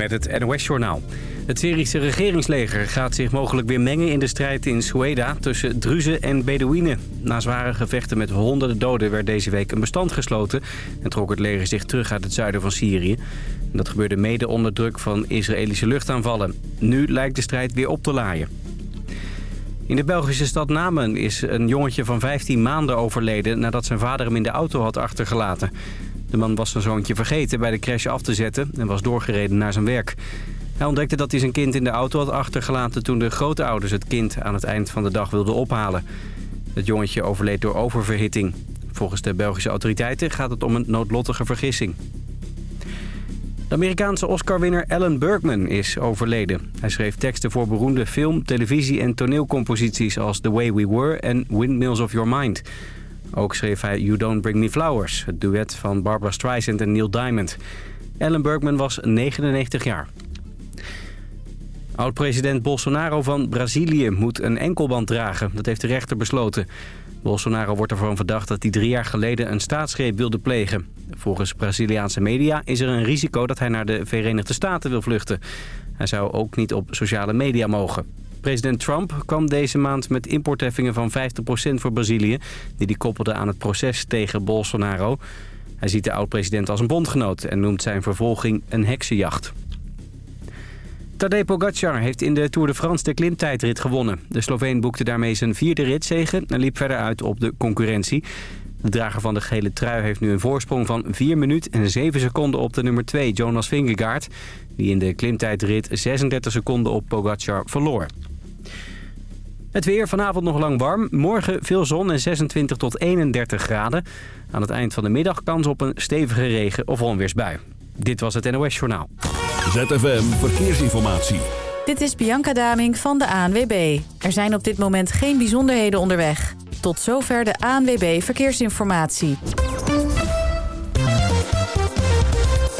Met het NOS-journaal. Het Syrische regeringsleger gaat zich mogelijk weer mengen in de strijd in Sueda tussen Druzen en Bedouinen. Na zware gevechten met honderden doden werd deze week een bestand gesloten en trok het leger zich terug uit het zuiden van Syrië. Dat gebeurde mede onder druk van Israëlische luchtaanvallen. Nu lijkt de strijd weer op te laaien. In de Belgische stad Namen is een jongetje van 15 maanden overleden nadat zijn vader hem in de auto had achtergelaten. De man was zijn zoontje vergeten bij de crash af te zetten en was doorgereden naar zijn werk. Hij ontdekte dat hij zijn kind in de auto had achtergelaten toen de grootouders het kind aan het eind van de dag wilden ophalen. Het jongetje overleed door oververhitting. Volgens de Belgische autoriteiten gaat het om een noodlottige vergissing. De Amerikaanse Oscar-winnaar Alan Bergman is overleden. Hij schreef teksten voor beroemde film-, televisie- en toneelcomposities als The Way We Were en Windmills of Your Mind. Ook schreef hij You Don't Bring Me Flowers, het duet van Barbara Streisand en Neil Diamond. Alan Bergman was 99 jaar. Oud-president Bolsonaro van Brazilië moet een enkelband dragen. Dat heeft de rechter besloten. Bolsonaro wordt ervan verdacht dat hij drie jaar geleden een staatsgreep wilde plegen. Volgens Braziliaanse media is er een risico dat hij naar de Verenigde Staten wil vluchten. Hij zou ook niet op sociale media mogen. President Trump kwam deze maand met importheffingen van 50% voor Brazilië... die hij koppelde aan het proces tegen Bolsonaro. Hij ziet de oud-president als een bondgenoot en noemt zijn vervolging een heksenjacht. Tadej Pogacar heeft in de Tour de France de klimtijdrit gewonnen. De Sloveen boekte daarmee zijn vierde ritzege en liep verder uit op de concurrentie. De drager van de gele trui heeft nu een voorsprong van 4 minuten en 7 seconden op de nummer 2, Jonas Vingegaard... die in de klimtijdrit 36 seconden op Pogacar verloor. Het weer vanavond nog lang warm. Morgen veel zon en 26 tot 31 graden. Aan het eind van de middag kans op een stevige regen- of onweersbui. Dit was het NOS Journaal. ZFM Verkeersinformatie. Dit is Bianca Daming van de ANWB. Er zijn op dit moment geen bijzonderheden onderweg. Tot zover de ANWB Verkeersinformatie.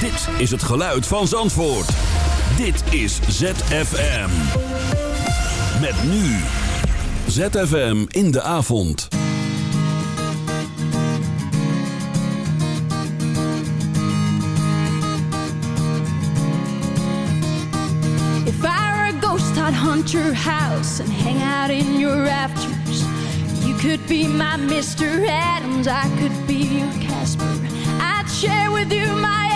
Dit is het geluid van Zandvoort. Dit is ZFM. Met nu. ZFM in de avond. If I were a ghost, I'd hunt your house and hang out in your rafters. You could be my Mr. Adams, I could be your Casper. I'd share with you my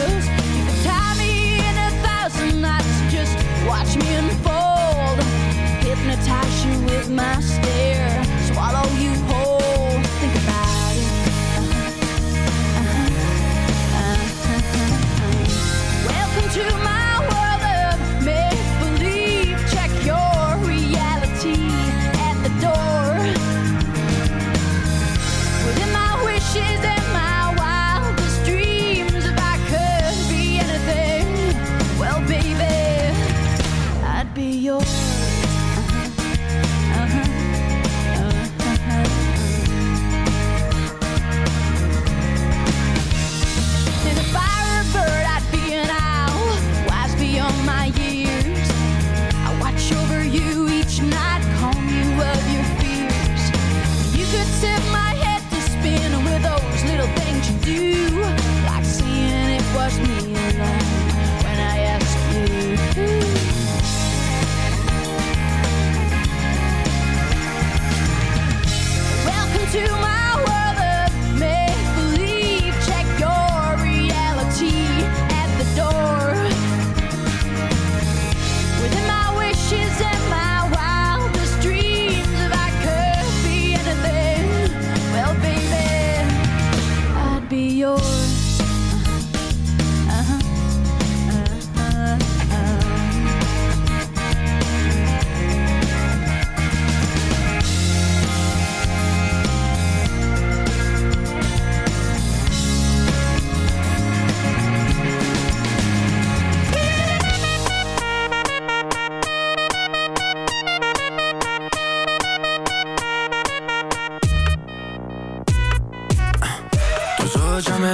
Watch me unfold.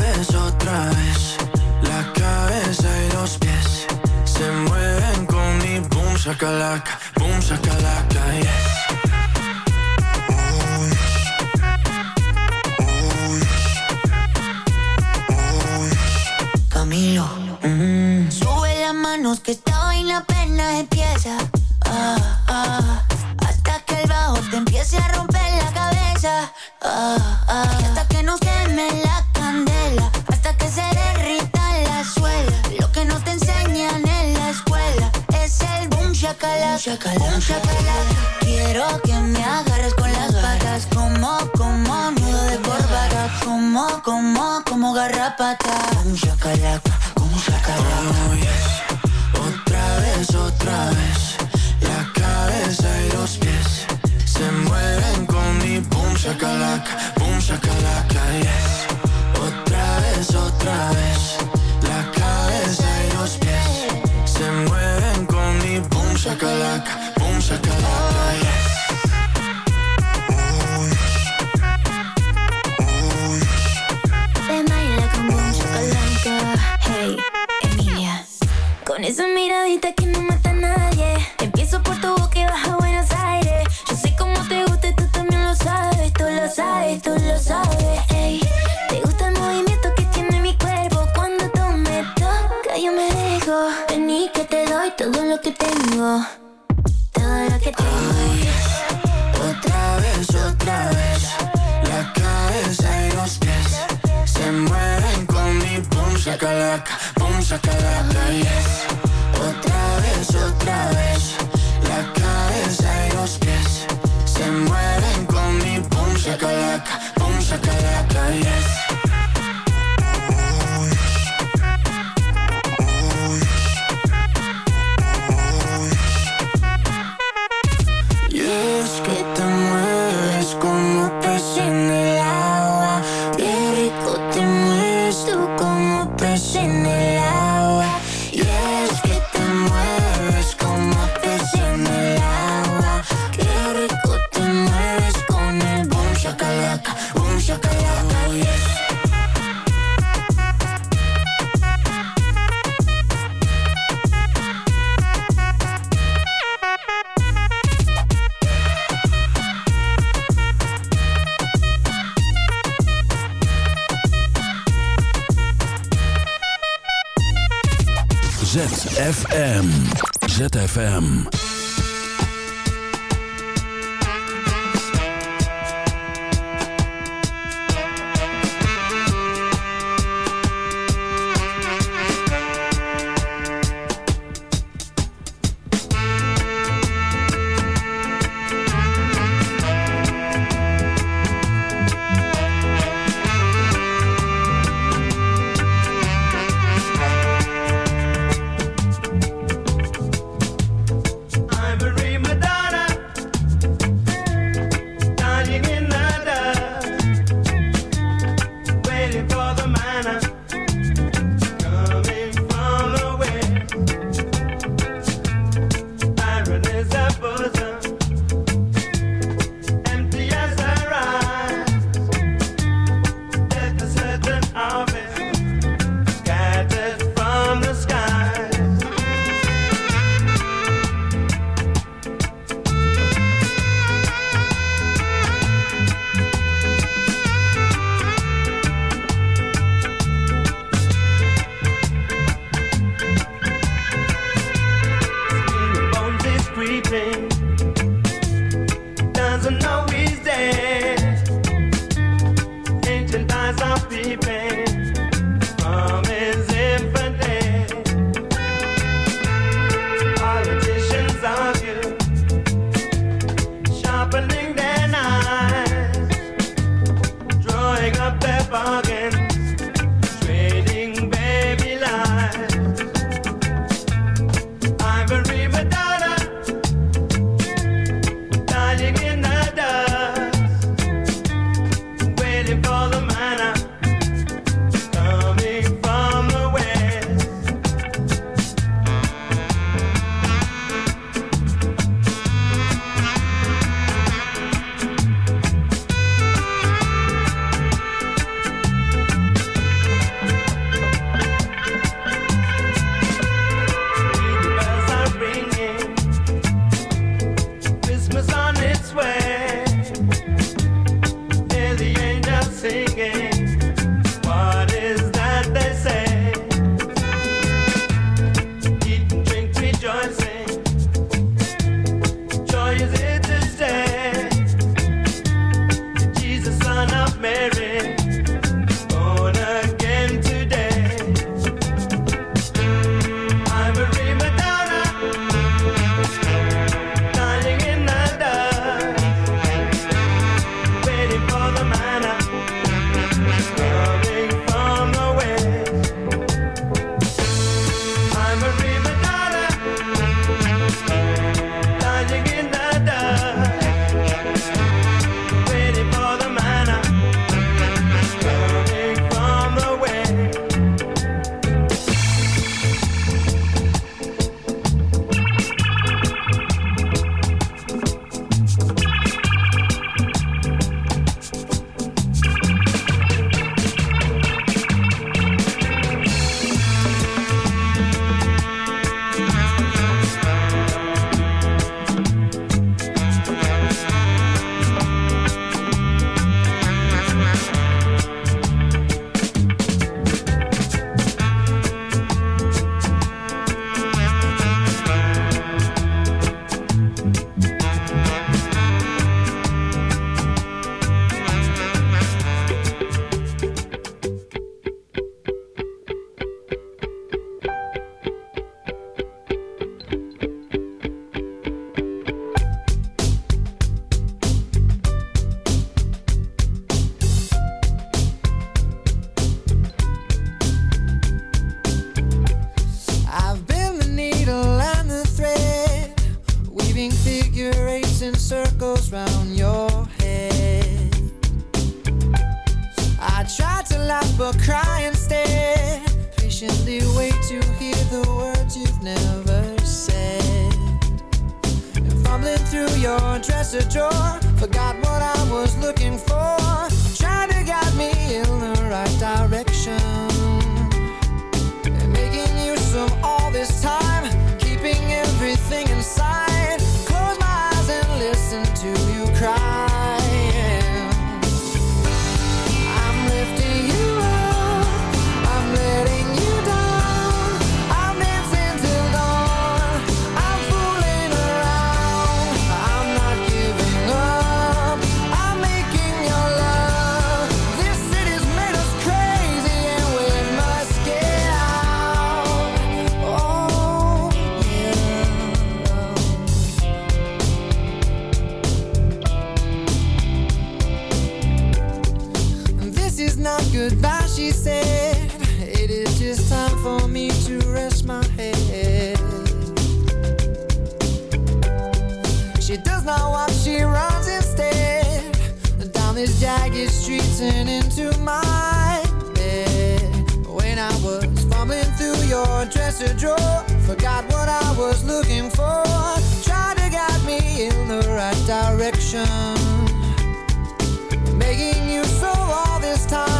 vez, otra vez. La cabeza y los pies se mueven con mi boom, sacalaca, boom, sacalaca, yes. Camilo. Mm. cry instead. Patiently wait to hear the words you've never said. Fumbling through your dresser drawer, forgot what I was looking for. Trying to guide me in the right direction. forgot what I was looking for. To guide me in the right direction. Making you so all this time.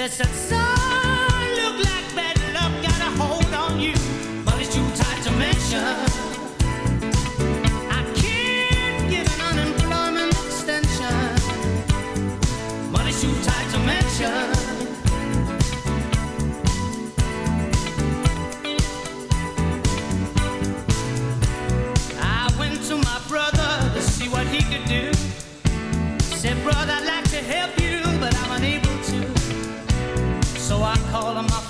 that said, son, look like bad luck got a hold on you, but it's too tight to mention. I can't get an unemployment extension, too tight to mention. I went to my brother to see what he could do. Said, brother, I'd like to help you, but I'm unable call on my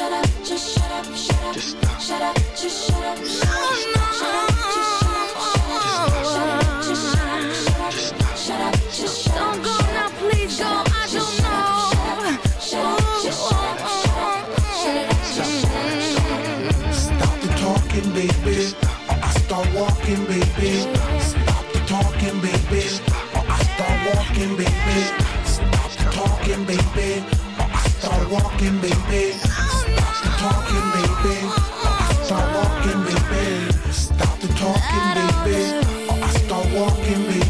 Shut up, just shut up, shut up. Just stop. Shut up, just shut up, shut up. Oh, no. Just shut shut up. Just shut up, shut up. Just shut up. Don't go now, please go. I don't know. Shut up, just shut up, shut up. Shut it up, just shut up. Stop the talking, baby. I start walking, baby. Stop the talking, baby. I start walking, baby. Stop the talking, baby. I start walking, baby talking, baby. I start walking, baby. Stop the talking, baby. I start walking, baby.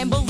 And believe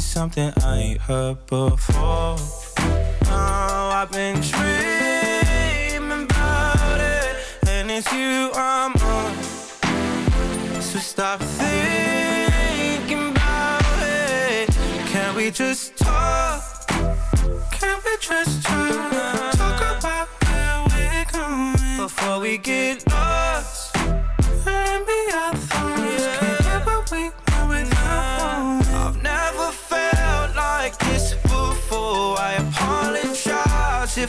Me something I ain't heard before. Oh, I've been dreaming about it, and it's you I'm on. So stop thinking about it. Can we just talk? Can we just talk? Talk about where we're going before we get